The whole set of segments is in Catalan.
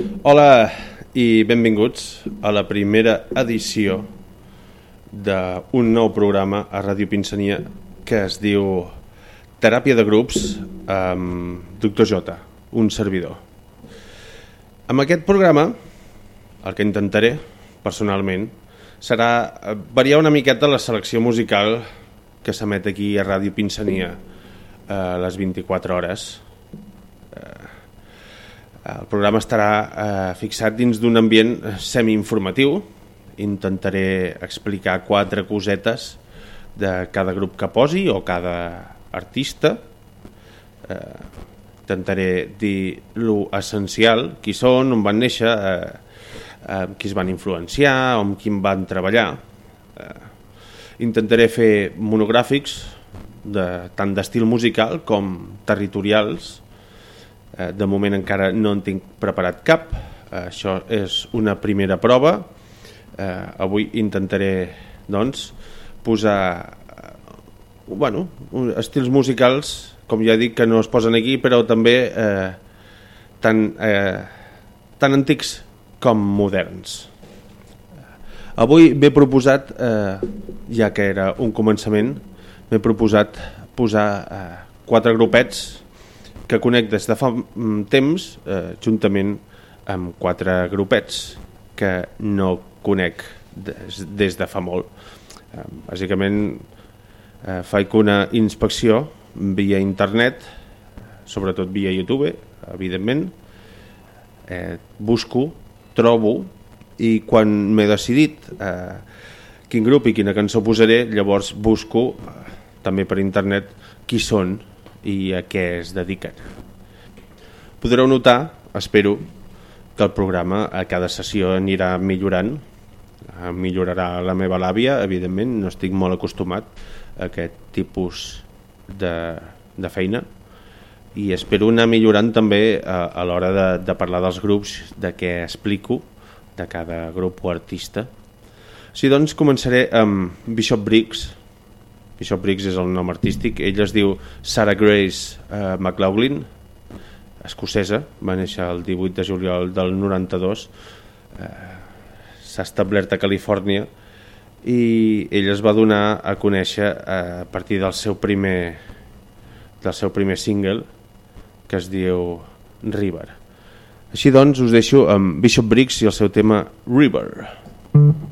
Hola i benvinguts a la primera edició d'un nou programa a Ràdio Pinsania que es diu Teràpia de grups amb Dr. J, un servidor. Amb aquest programa, el que intentaré, personalment, serà variar una miqueta la selecció musical que s'emet aquí a Ràdio Pinsania a les 24 hores. El programa estarà eh, fixat dins d'un ambient semi-informatiu. Intentaré explicar quatre cosetes de cada grup que posi o cada artista. Eh, intentaré dir lo essencial, qui són, on van néixer, eh, eh, qui es van influenciar, amb qui van treballar. Eh, intentaré fer monogràfics de, tant d'estil musical com territorials. Eh, de moment encara no en tinc preparat cap. Eh, això és una primera prova. Eh, avui intentaré doncs, posar eh, bueno, estils musicals, com ja dic, que no es posen aquí, però també eh, tan, eh, tan antics com moderns. Avui m'he proposat, eh, ja que era un començament, m'he proposat posar eh, quatre grupets que conec des de fa temps eh, juntament amb quatre grupets que no conec des, des de fa molt. Eh, bàsicament eh, faig una inspecció via internet, sobretot via YouTube, evidentment, eh, busco, trobo i quan m'he decidit eh, quin grup i quina cançó posaré, llavors busco eh, també per internet qui són i a què es dediquen. Podreu notar, espero, que el programa a cada sessió anirà millorant, millorarà la meva làvia, evidentment, no estic molt acostumat a aquest tipus de, de feina i espero anar millorant també a, a l'hora de, de parlar dels grups, de què explico de cada grup o artista. Així doncs començaré amb Bishop Briggs, Bishop Briggs és el nom artístic, ell es diu Sarah Grace uh, McLaughlin, escocesa, va néixer el 18 de juliol del 92, uh, s'ha establert a Califòrnia i ell es va donar a conèixer uh, a partir del seu primer del seu primer single que es diu River. Així doncs us deixo amb Bishop Briggs i el seu tema River. Like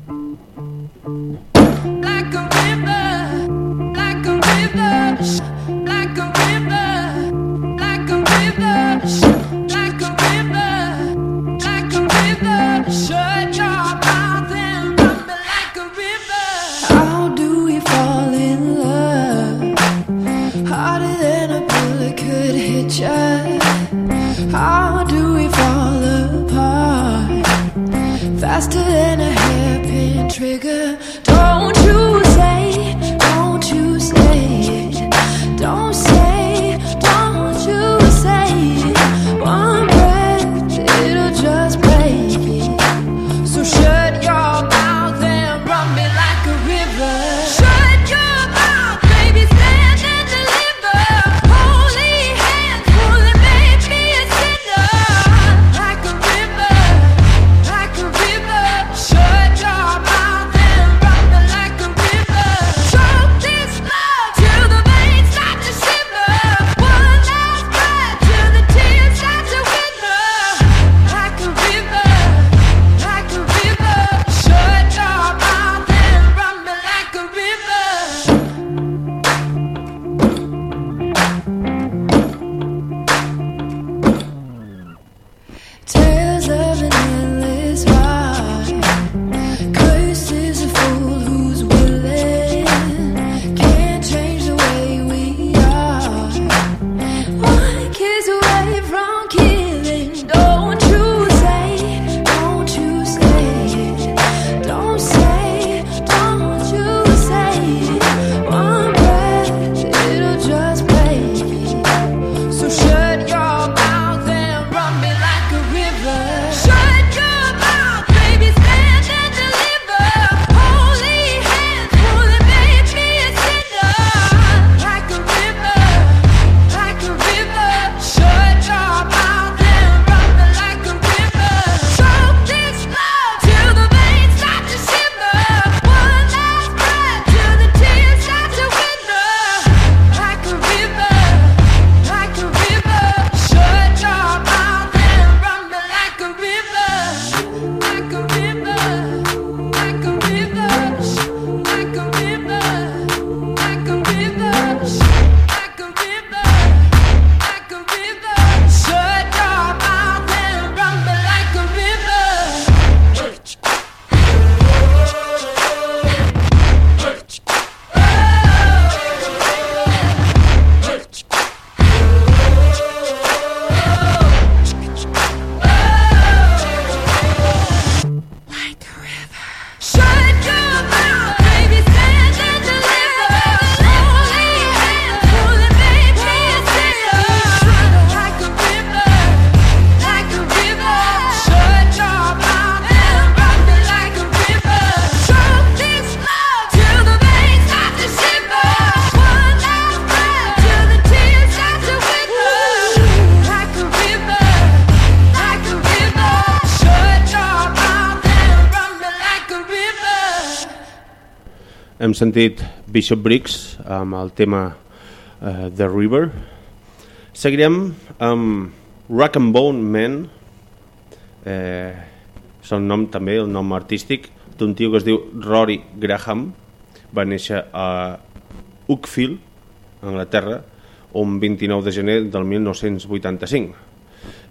sentit Bishop Briggs amb el tema uh, The River. Seguirem amb Rock and Bone Man, eh, és el nom també, el nom artístic, d'un tio que es diu Rory Graham, va néixer a Uckfield, Anglaterra, un 29 de gener del 1985.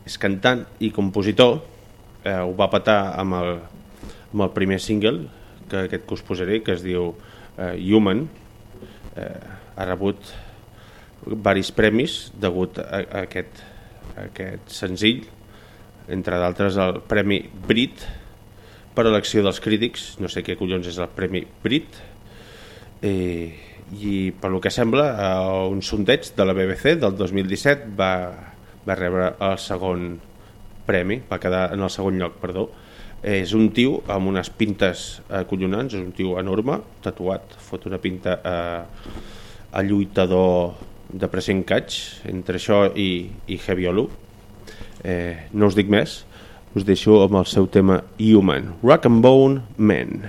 És cantant i compositor, eh, ho va patar amb el, amb el primer single que aquest que us posaré, que es diu eh, Human, eh, ha rebut varis premis degut a, a, aquest, a aquest senzill, entre d'altres el Premi Brit per elecció dels crítics, no sé què collons és el Premi Brit, eh, i per lo que sembla eh, un sondeig de la BBC del 2017 va, va rebre el segon premi, va quedar en el segon lloc, perdó, és un tio amb unes pintes acollonants, és un tio enorme, tatuat, fot una pinta a, a lluitador de present catch, entre això i, i Heaviolu. Eh, no us dic més, us deixo amb el seu tema Human, Rock and Bone Man.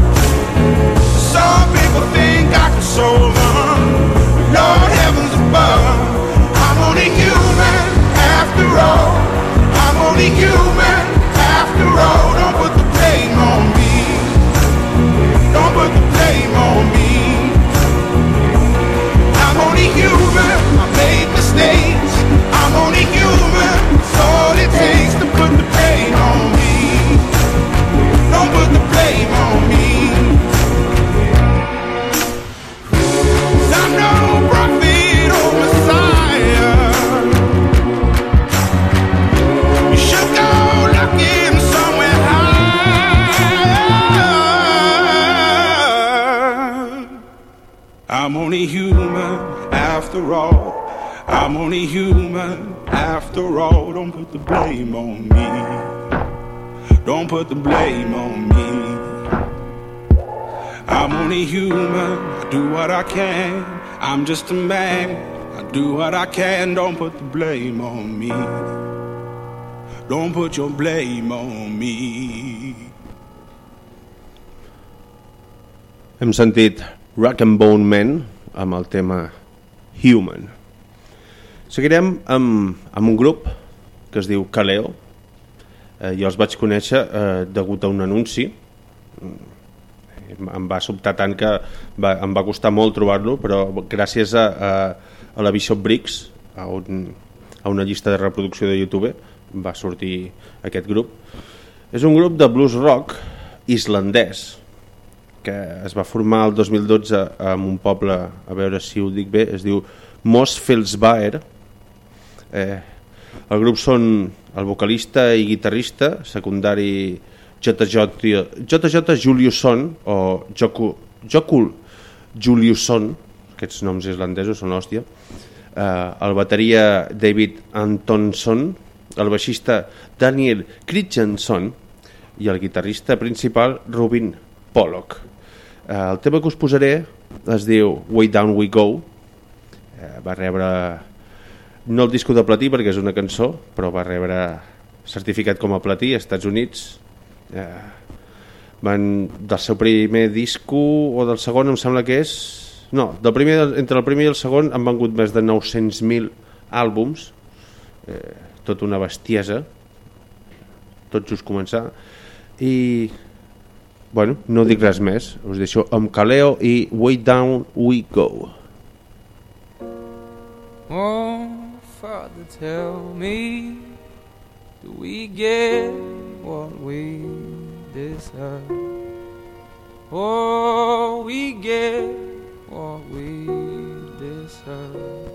Solve them. Lord heavens above. I'm only human after all. I'm only human after all. Don't put the blame on me. Don't put the blame on me. I'm only human. All. I'm only human after all. Don't put the blame on me. Don't put the blame on me. I'm only human. I do what I can. I'm just a man. I do what I can. Don't put the blame on me. Don't put your blame on me. Hem sentit Rock and Bone Man amb el tema Human. Seguirem amb, amb un grup que es diu Kaleo. Eh, jo els vaig conèixer eh, degut a un anunci. Em va sobtar tant que va, em va costar molt trobar-lo, però gràcies a, a, a la Bishop Briggs, a, un, a una llista de reproducció de YouTube, va sortir aquest grup. És un grup de blues rock islandès, que es va formar el 2012 en un poble, a veure si ho dic bé, es diu Mosfelsbaer. Eh, el grup són el vocalista i guitarrista, secundari JJ, JJ Juliusson o Joku, Jokul Juliusson, aquests noms islandesos són l'hòstia, eh, el bateria David Antonson, el baixista Daniel Christensen i el guitarrista principal Rubin Pollock. Eh, el tema que us posaré es diu Way Down We Go. Eh, va rebre no el disco de platí perquè és una cançó, però va rebre certificat com a platí als Estats Units. Eh, van del seu primer disco o del segon em sembla que és no, del primer, entre el primer i el segon han vengut més de 900.000 àlbums eh, tot una bestiesa tot just començar i bueno, no dic res més. Us deixo amb Kaleo i Way Down We Go. Oh, Father, tell me Do we get what we deserve? Oh, we get what we deserve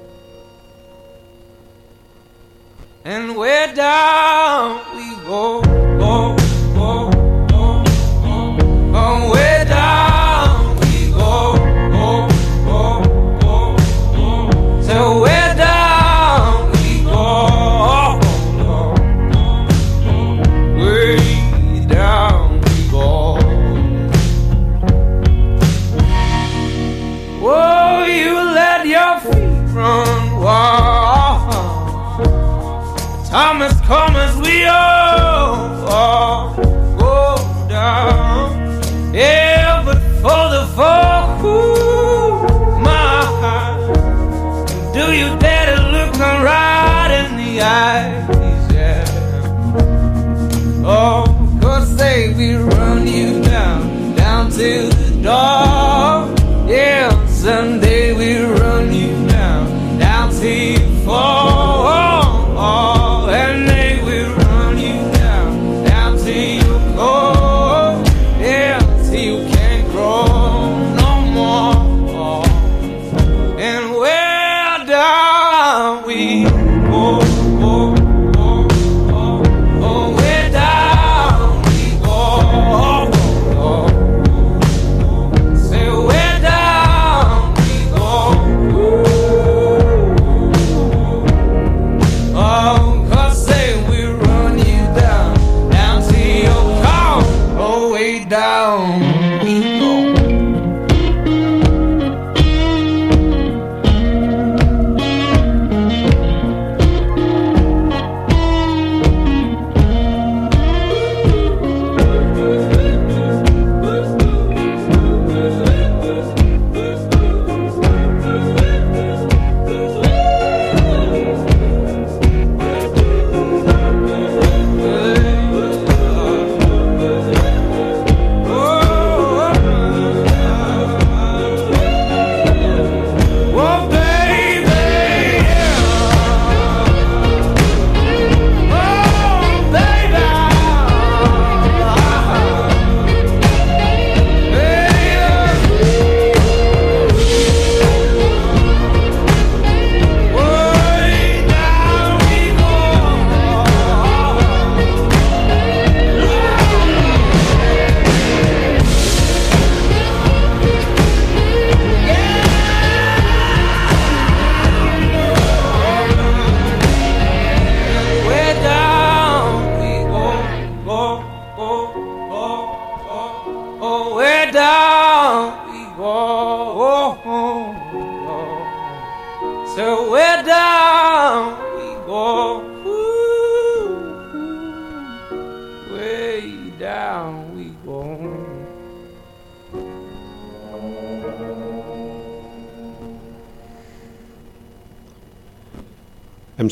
And where down we go, go, go,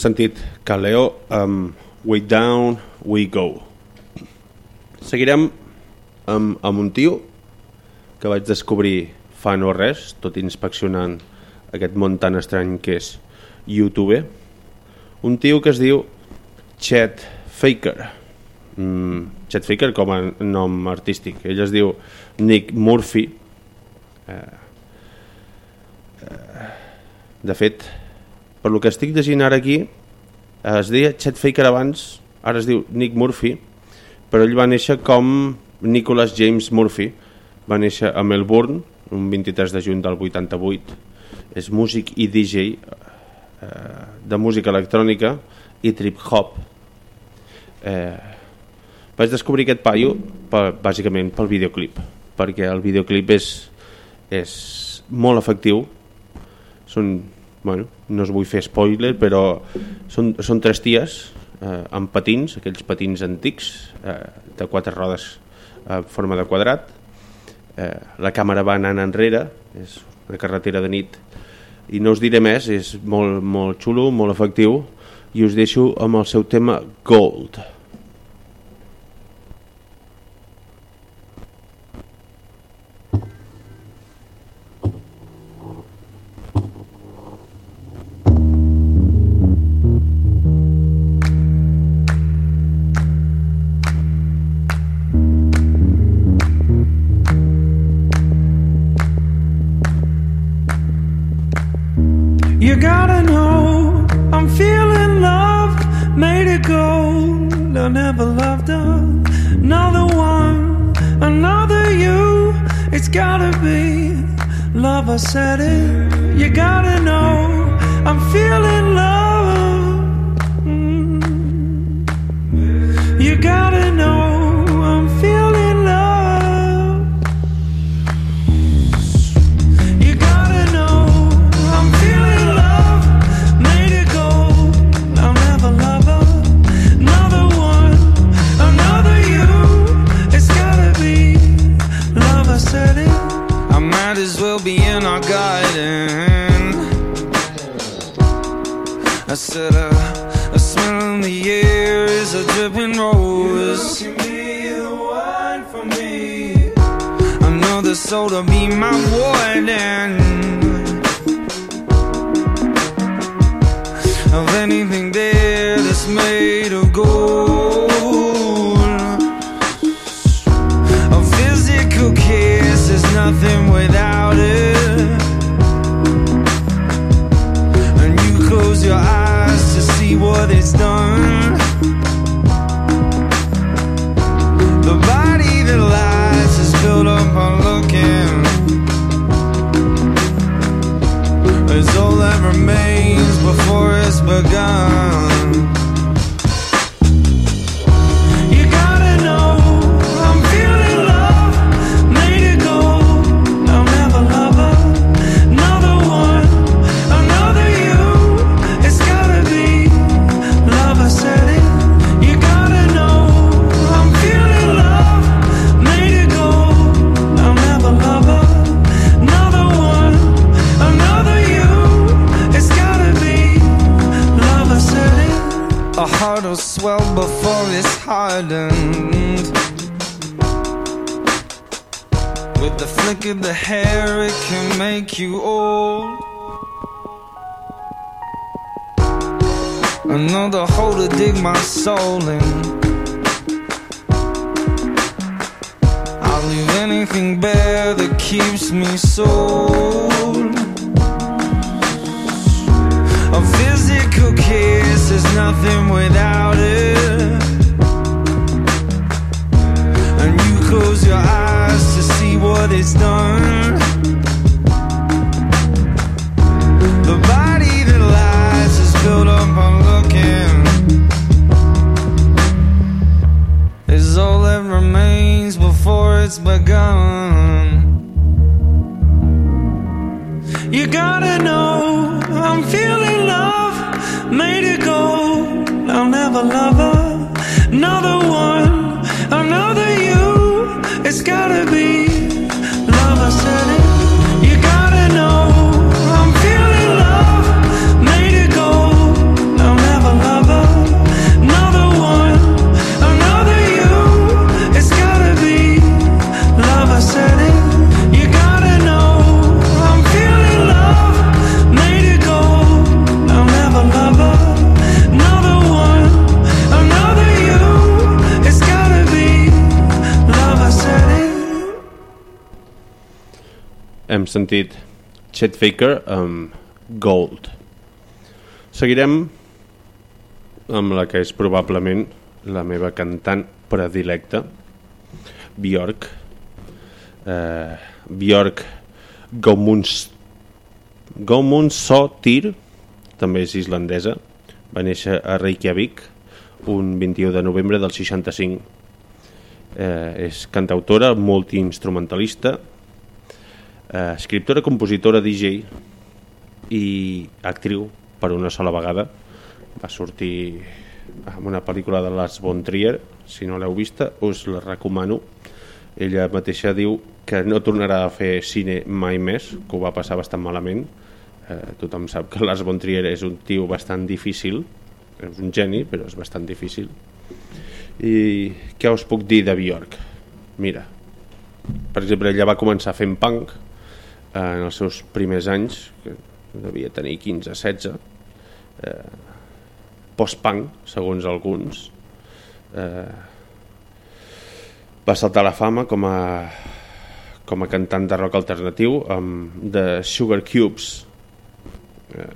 sentit Kaleo amb Way Down We Go seguirem amb, amb un tio que vaig descobrir fa no res tot inspeccionant aquest món tan estrany que és YouTube un tio que es diu Chet Faker mm, Chet Faker com a nom artístic. Ell es diu Nick Murphy. Eh, eh, de fet, per lo que estic llegint ara aquí, es deia Chet Faker abans, ara es diu Nick Murphy, però ell va néixer com Nicholas James Murphy. Va néixer a Melbourne, un 23 de juny del 88. És músic i DJ eh, de música electrònica i trip-hop. Eh, vaig descobrir aquest paio per, bàsicament pel videoclip, perquè el videoclip és, és molt efectiu. Són, bueno, no us vull fer spoiler, però són, són tres ties eh, amb patins, aquells patins antics, eh, de quatre rodes en forma de quadrat. Eh, la càmera va anant enrere, és una carretera de nit, i no us diré més, és molt, molt xulo, molt efectiu, i us deixo amb el seu tema Gold. You gotta know I'm feeling love made it gold. I never loved another one, another you. It's gotta be love. I said it. You gotta know I'm feeling love. Mm. You gotta know I said a, a smell in the air is a dripping rose. You can be the one for me. I know the soul to be my warden of anything there The body that lies is built up looking. It's all that remains before it's begun. With the hair, it can make you old. Another hole to dig my soul in. I'll leave anything bare that keeps me sold. A physical kiss is nothing without it. And you close your eyes what it's done. Sentit Chet Faker amb Gold. Seguirem amb la que és probablement la meva cantant predilecta, Björk. Eh, Björk Gomunds Gomundsdóttir, també és islandesa, va néixer a Reykjavik un 21 de novembre del 65. Eh, és cantautora, multiinstrumentalista, eh, escriptora, compositora, DJ i actriu per una sola vegada. Va sortir amb una pel·lícula de Lars von Trier, si no l'heu vista, us la recomano. Ella mateixa diu que no tornarà a fer cine mai més, que ho va passar bastant malament. Eh, tothom sap que Lars von Trier és un tio bastant difícil, és un geni, però és bastant difícil. I què us puc dir de Björk? Mira, per exemple, ella va començar fent punk en els seus primers anys, que devia tenir 15-16, eh, post-punk, segons alguns. Eh, va saltar a la fama com a, com a cantant de rock alternatiu amb The Sugar Cubes. Eh,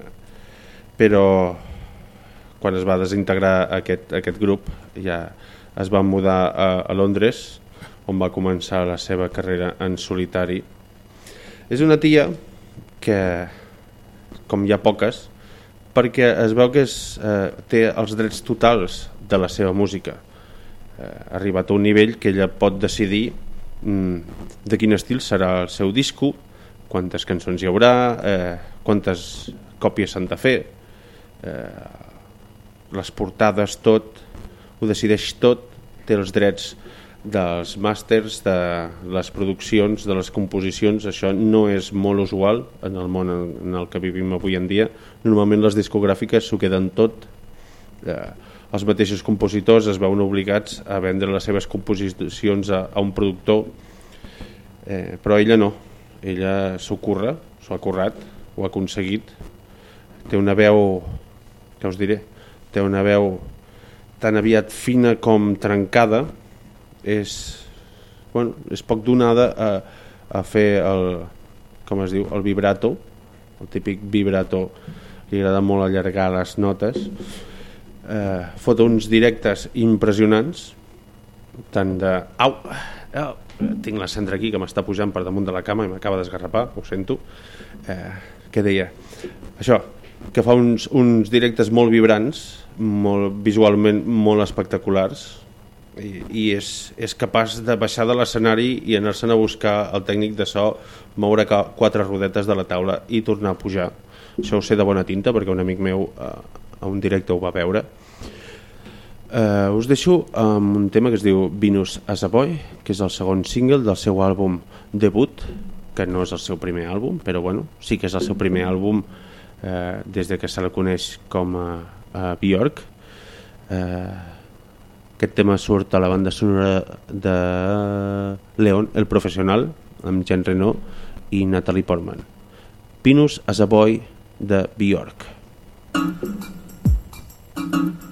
però quan es va desintegrar aquest, aquest grup ja es va mudar a, a Londres on va començar la seva carrera en solitari. És una tia que, com hi ha poques, perquè es veu que és, eh, té els drets totals de la seva música. Eh, ha arribat a un nivell que ella pot decidir mm, de quin estil serà el seu disco, quantes cançons hi haurà, eh, quantes còpies s'han de fer, eh, les portades, tot, ho decideix tot, té els drets dels màsters, de les produccions, de les composicions, això no és molt usual en el món en el que vivim avui en dia. Normalment les discogràfiques s'ho queden tot. Eh, els mateixos compositors es veuen obligats a vendre les seves composicions a, a un productor, eh, però ella no. Ella s'ho curra, s'ho ha currat, ho ha aconseguit. Té una veu, què us diré, té una veu tan aviat fina com trencada, és, bueno, és poc donada a, a fer el, com es diu, el vibrato, el típic vibrato, li agrada molt allargar les notes, eh, fot uns directes impressionants, tant de... Au! au tinc la cendra aquí que m'està pujant per damunt de la cama i m'acaba d'esgarrapar, ho sento. Eh, què deia? Això, que fa uns, uns directes molt vibrants, molt, visualment molt espectaculars, i, i és, és capaç de baixar de l'escenari i anar-se'n a buscar el tècnic de so, moure quatre rodetes de la taula i tornar a pujar. Això ho sé de bona tinta perquè un amic meu eh, a un directe ho va veure. Eh, us deixo amb un tema que es diu Venus as a Boy, que és el segon single del seu àlbum debut, que no és el seu primer àlbum, però bueno, sí que és el seu primer àlbum eh, des de que se la coneix com a, a Björk. Eh, aquest tema surt a la banda sonora de Leon, el professional, amb Jean Reno i Natalie Portman. Pinus as a Boy de Bjork. Exciting sounds,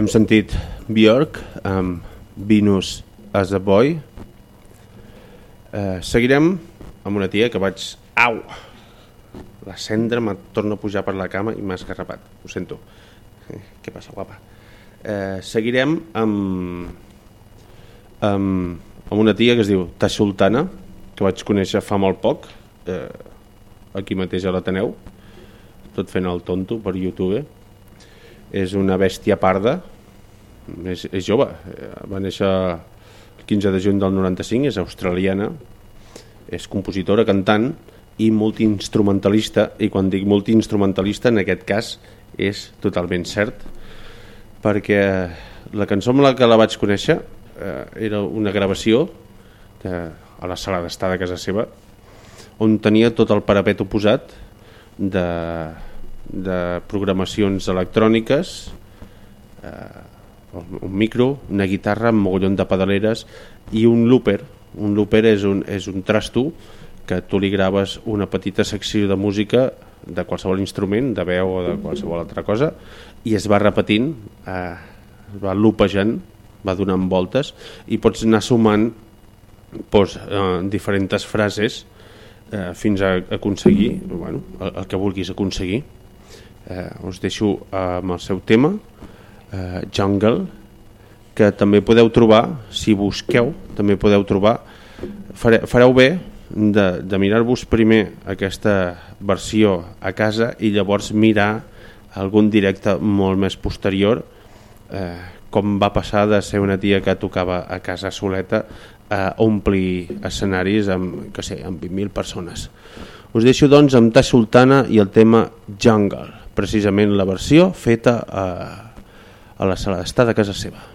Hem sentit Björk amb Venus as a Boy. Eh, seguirem amb una tia que vaig... Au! La cendra me torna a pujar per la cama i m'ha esgarrapat. Ho sento. Eh, què passa, guapa? Eh, seguirem amb, amb, amb una tia que es diu Sultana, que vaig conèixer fa molt poc, eh, aquí mateix a l'Ateneu, tot fent el tonto per YouTube és una bèstia parda, és, és jove, va néixer el 15 de juny del 95, és australiana, és compositora, cantant i multiinstrumentalista, i quan dic multiinstrumentalista en aquest cas és totalment cert, perquè la cançó amb la que la vaig conèixer eh, era una gravació de, a la sala d'estar de casa seva on tenia tot el parapet oposat de, de programacions electròniques, eh, un micro, una guitarra amb mogollon de pedaleres i un looper. Un looper és un, és un trasto que tu li graves una petita secció de música de qualsevol instrument, de veu o de qualsevol altra cosa, i es va repetint, eh, es va loopejant, va donant voltes, i pots anar sumant pues, eh, diferents frases eh, fins a aconseguir bueno, el, el que vulguis aconseguir eh, us deixo amb el seu tema eh, Jungle que també podeu trobar si busqueu també podeu trobar. Fare, fareu bé de, de mirar-vos primer aquesta versió a casa i llavors mirar algun directe molt més posterior eh, com va passar de ser una tia que tocava a casa soleta a omplir escenaris amb, que sé, amb 20.000 persones. Us deixo doncs amb Ta Sultana i el tema Jungle precisament la versió feta a, a la sala d'estar de casa seva.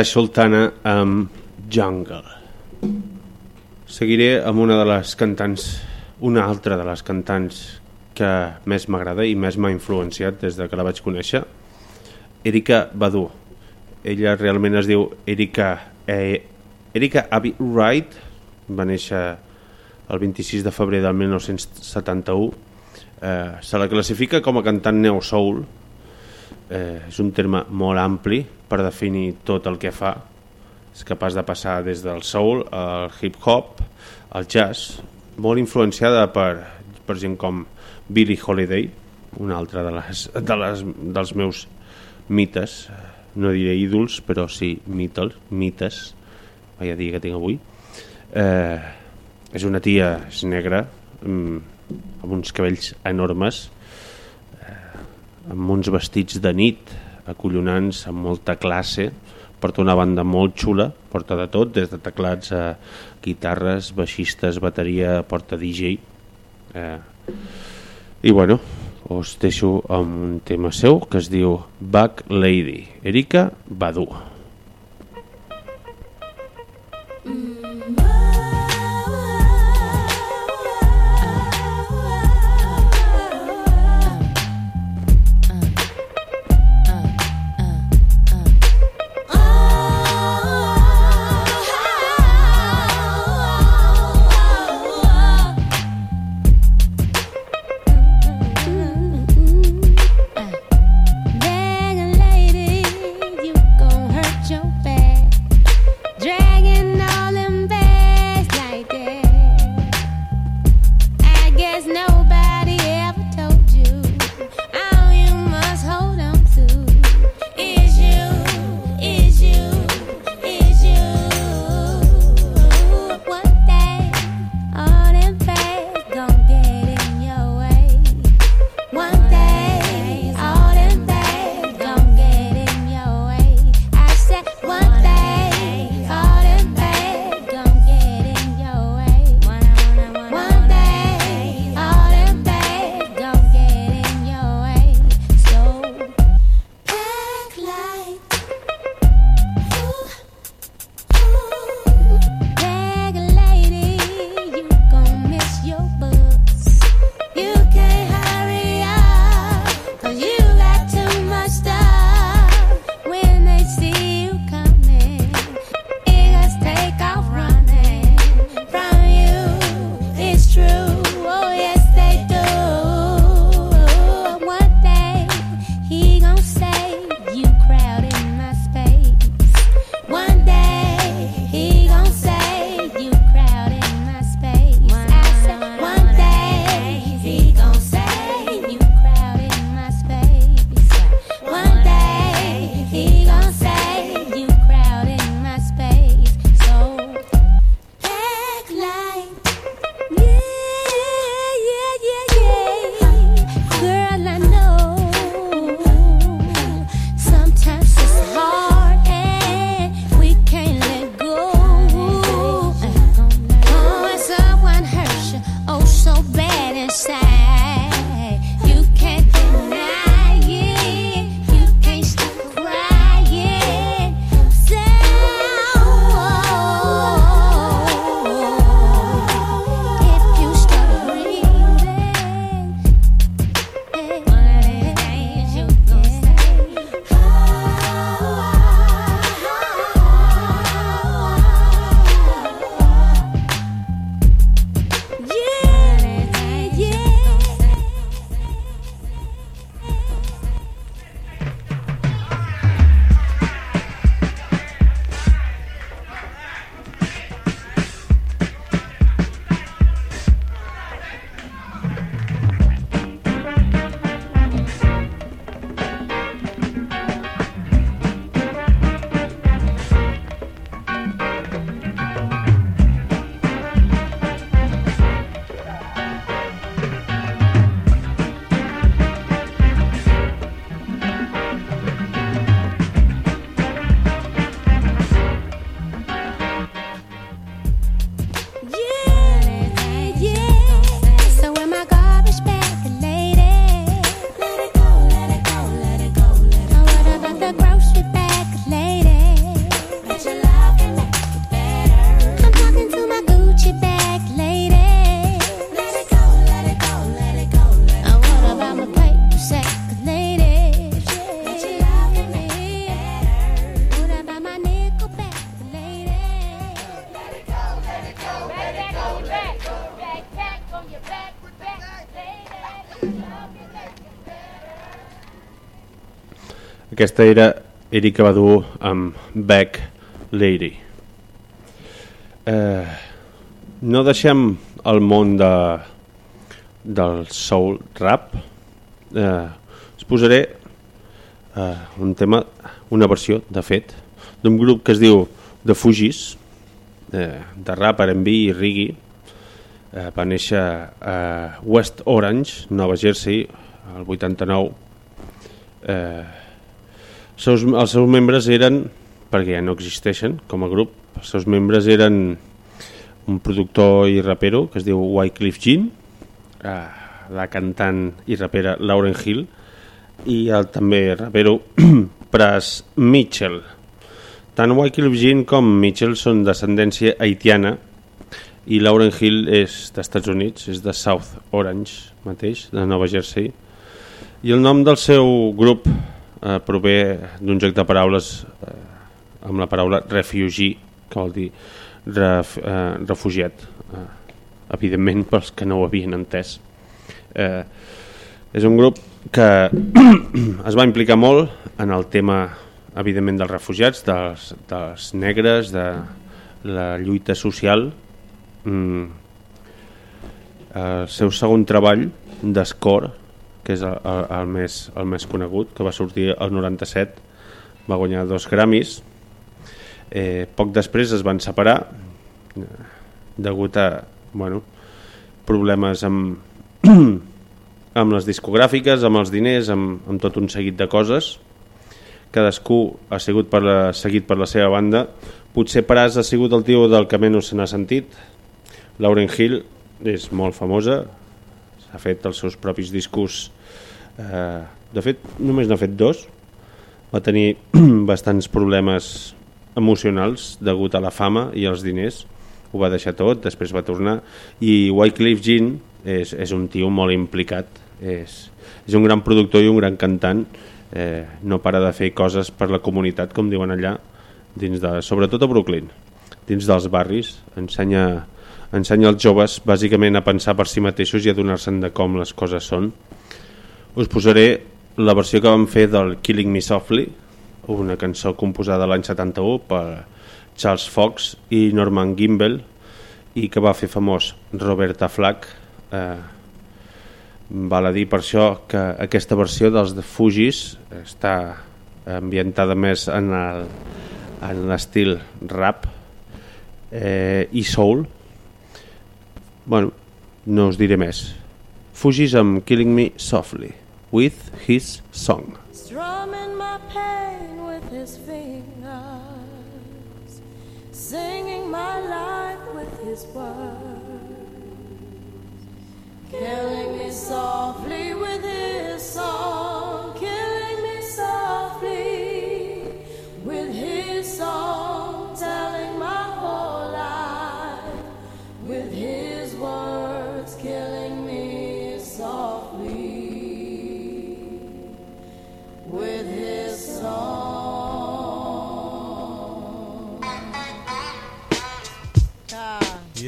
Tash Sultana amb Jungle. Seguiré amb una de les cantants, una altra de les cantants que més m'agrada i més m'ha influenciat des de que la vaig conèixer, Erika Badu. Ella realment es diu Erika, eh, Erika Abbey Wright, va néixer el 26 de febrer del 1971. Eh, se la classifica com a cantant neo-soul, eh, és un terme molt ampli per definir tot el que fa. És capaç de passar des del soul al hip-hop, al jazz, molt influenciada per, per gent com Billie Holiday, una altra de les, de les, dels meus mites, no diré ídols, però sí mites, mites, vaya dia que tinc avui. Eh, és una tia és negra, amb, amb uns cabells enormes, eh, amb uns vestits de nit, acollonants, amb molta classe, porta una banda molt xula, porta de tot, des de teclats a guitarres, baixistes, bateria, porta DJ. Eh, I bueno, us deixo amb un tema seu que es diu Back Lady, Erika Badu. Aquesta era Erika Badu amb Back Lady. Eh, no deixem el món de, del soul rap. Eh, us posaré eh, un tema, una versió, de fet, d'un grup que es diu The Fugis, eh, de rap, R&B i reggae. Eh, va néixer a West Orange, Nova Jersey, el 89. Eh, seus, els seus membres eren, perquè ja no existeixen com a grup, els seus membres eren un productor i rapero que es diu Wycliffe Jean, eh, la cantant i rapera Lauren Hill i el també rapero Pras Mitchell. Tant Wycliffe Jean com Mitchell són descendència haitiana i Lauren Hill és d'Estats Units, és de South Orange mateix, de Nova Jersey. I el nom del seu grup eh, prové d'un joc de paraules eh, amb la paraula refugee, que vol dir ref, eh, refugiat, eh, evidentment pels que no ho havien entès. Eh, és un grup que es va implicar molt en el tema, evidentment, dels refugiats, dels, dels negres, de la lluita social. Mm. El seu segon treball, d'Escor, que és el, el, més, el més conegut, que va sortir el 97, va guanyar dos Grammys. Eh, poc després es van separar eh, degut a bueno, problemes amb, amb les discogràfiques, amb els diners, amb, amb tot un seguit de coses. Cadascú ha sigut per la, seguit per la seva banda. Potser Pras ha sigut el tio del que menys se n'ha sentit. Lauren Hill és molt famosa, s'ha fet els seus propis discos. Eh, de fet, només n'ha fet dos. Va tenir bastants problemes emocionals degut a la fama i als diners. Ho va deixar tot, després va tornar. I Wycliffe Jean és, és un tio molt implicat. És, és un gran productor i un gran cantant. Eh, no para de fer coses per la comunitat com diuen allà dins de, sobretot a Brooklyn dins dels barris. Ensenya, ensenya als joves bàsicament a pensar per si mateixos i a donar-se'n de com les coses són us posaré la versió que vam fer del Killing Me Softly una cançó composada l'any 71 per Charles Fox i Norman Gimbel i que va fer famós Roberta Flack. Eh, val a dir per això que aquesta versió dels de Fugis està ambientada més en l'estil rap eh, i soul. Bueno, no us diré més Fugis amb um, Killing Me Softly with his song. Strumming my pain with his fingers singing my life with his words, killing me softly with his song,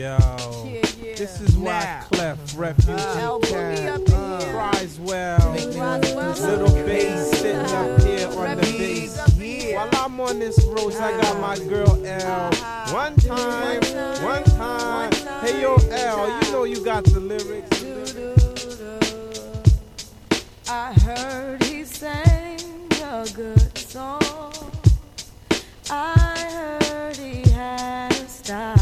Yo, Yeah, yeah. this is why Now. Clef Refugee Uh, up cries well. Little bass sitting up here on the bass. up in here. While I'm on this road, I got my girl L. One time, one time. Hey yo, L, you know you got the lyrics. I heard he sang a good song. I heard he had a style.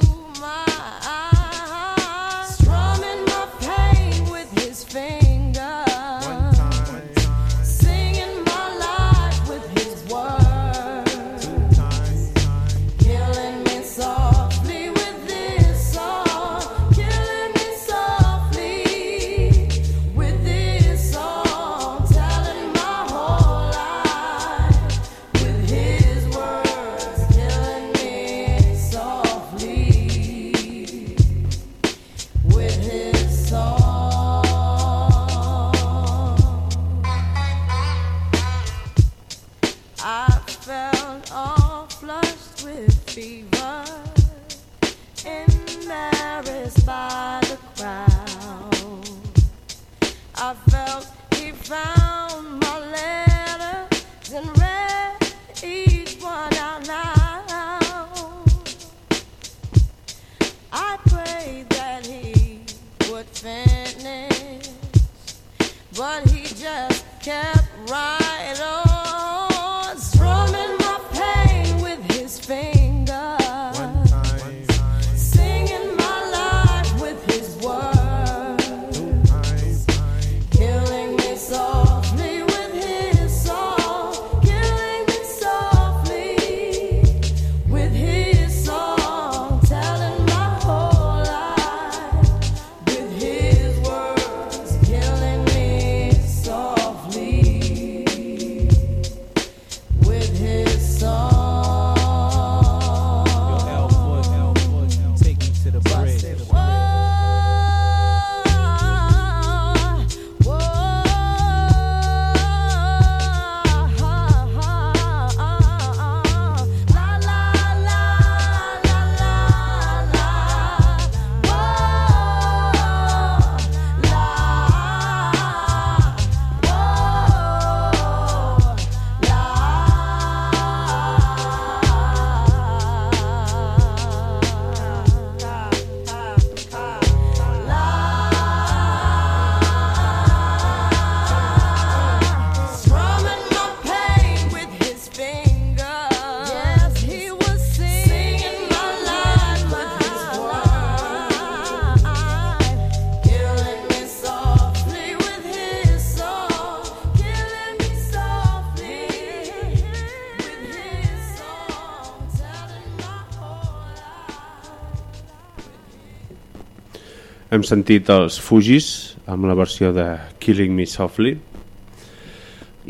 sentit els Fugis amb la versió de Killing Me Softly.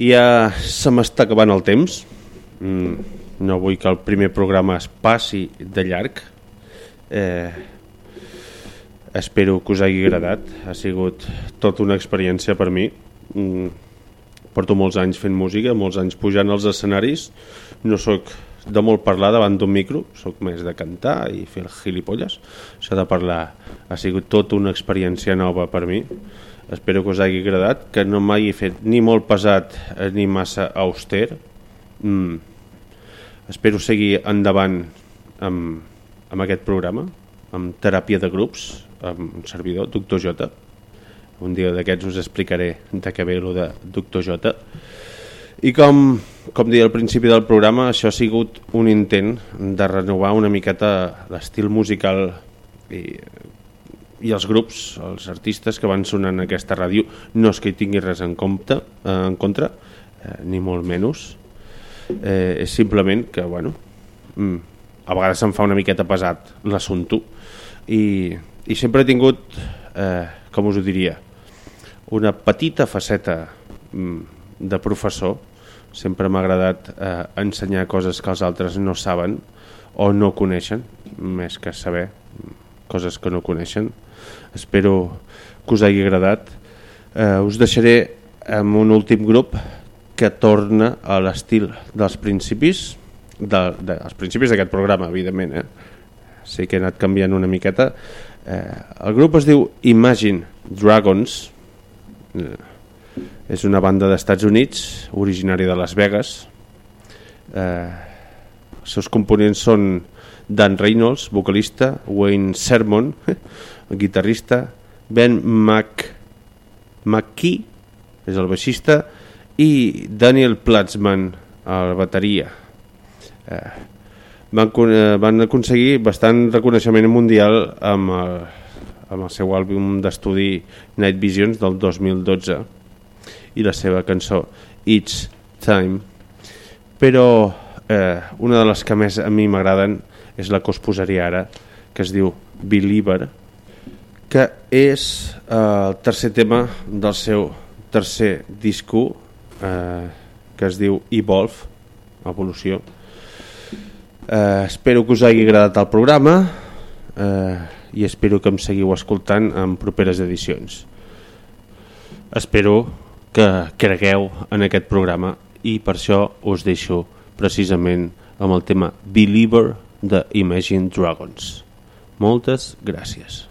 I ja se m'està acabant el temps. Mm, no vull que el primer programa es passi de llarg. Eh, espero que us hagi agradat. Ha sigut tota una experiència per mi. Mm, porto molts anys fent música, molts anys pujant als escenaris. No sóc de molt parlar davant d'un micro, sóc més de cantar i fer gilipolles. Això de parlar ha sigut tota una experiència nova per mi. Espero que us hagi agradat, que no m'hagi fet ni molt pesat eh, ni massa auster. Mm. Espero seguir endavant amb, amb aquest programa, amb teràpia de grups, amb un servidor, Doctor J. Un dia d'aquests us explicaré de què ve el de Doctor J. I com, com deia al principi del programa, això ha sigut un intent de renovar una miqueta l'estil musical i, i els grups, els artistes que van sonant en aquesta ràdio. No és que hi tingui res en, compte, eh, en contra, eh, ni molt menys. Eh, és simplement que, bueno, mm, a vegades se'm fa una miqueta pesat l'assumpte i, i sempre he tingut, eh, com us ho diria, una petita faceta mm, de professor sempre m'ha agradat eh, ensenyar coses que els altres no saben o no coneixen més que saber coses que no coneixen. Espero que us hagi agradat. Eh, us deixaré amb un últim grup que torna a l'estil dels principis de, de, els principis d'aquest programa evidentment eh? sí que he anat canviant una miqueta. Eh, el grup es diu Imagine Dragons. Eh, és una banda d'Estats Units originària de Las Vegas. Eh, els seus components són Dan Reynolds, vocalista Wayne Sermon, guitarrista Ben Mac McKee és el baixista i Daniel Platzman a la bateria. Eh, van, eh, van aconseguir bastant reconeixement mundial amb el, amb el seu àlbum d'estudi Night Visions del 2012 i la seva cançó It's Time. Però eh, una de les que més a mi m'agraden és la que us posaré ara que es diu Believer que és eh, el tercer tema del seu tercer disco eh, que es diu Evolve Evolució. Eh, espero que us hagi agradat el programa eh, i espero que em seguiu escoltant en properes edicions. Espero que cregueu en aquest programa i per això us deixo precisament amb el tema Believer de Imagine Dragons. Moltes gràcies.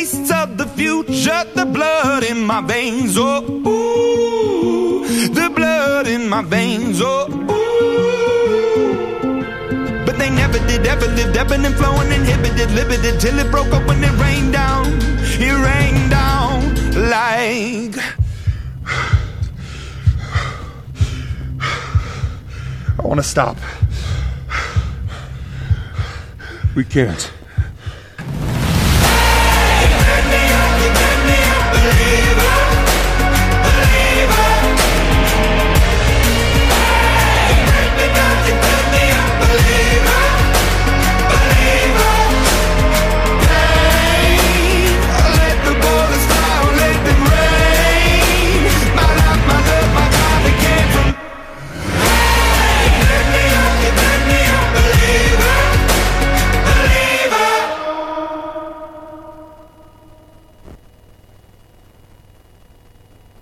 Face of the future, the blood in my veins. Oh, ooh, the blood in my veins. Oh, ooh. But they never did, ever lived, ebbing and flowing, inhibited, limited, till it broke up when it rained down. It rained down like. I want to stop. We can't.